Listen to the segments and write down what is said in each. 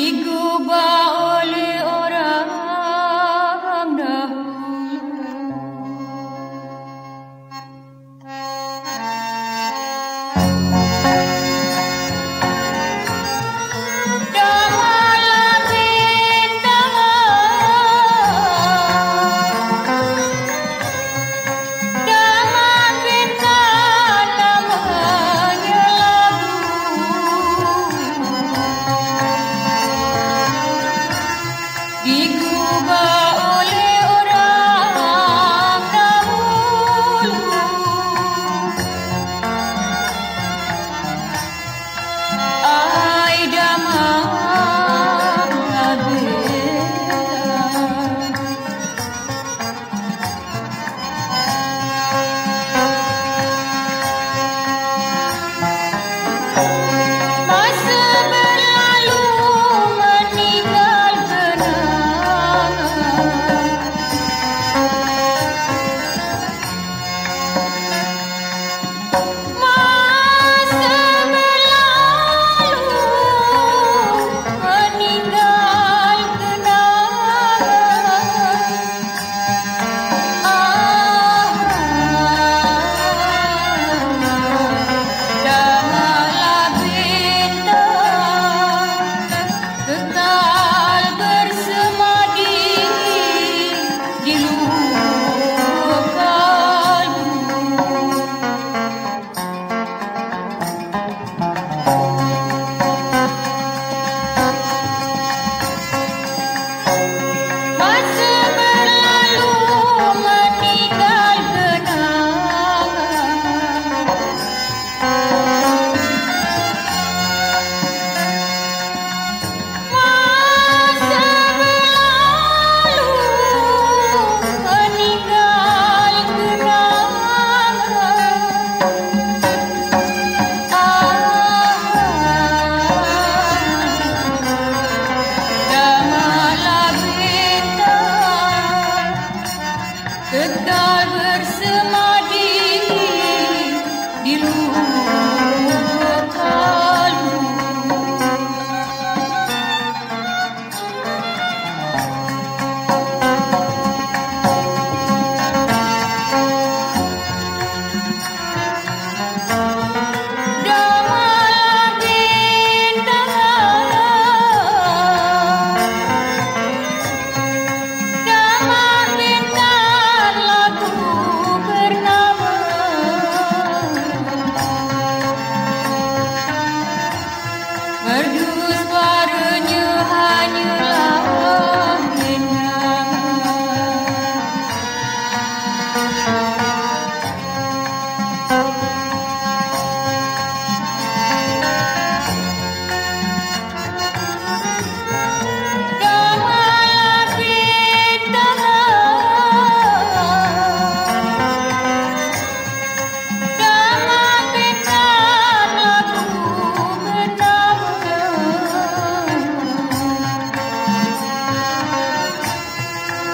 comigo.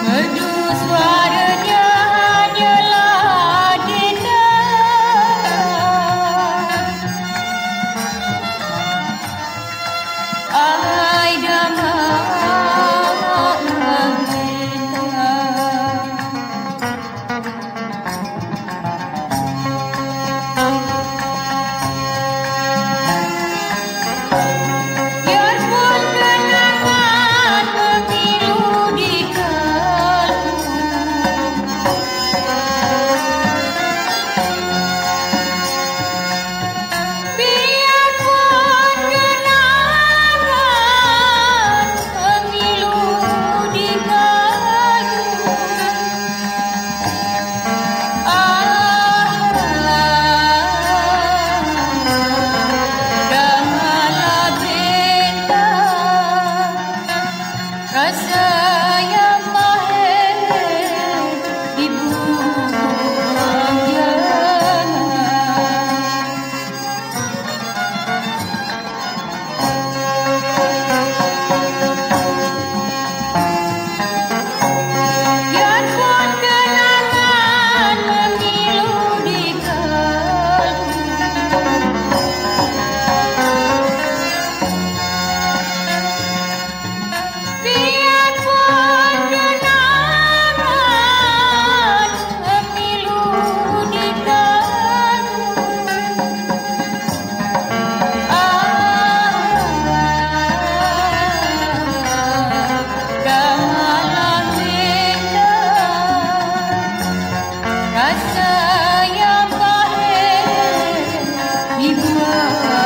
Hey. Happy.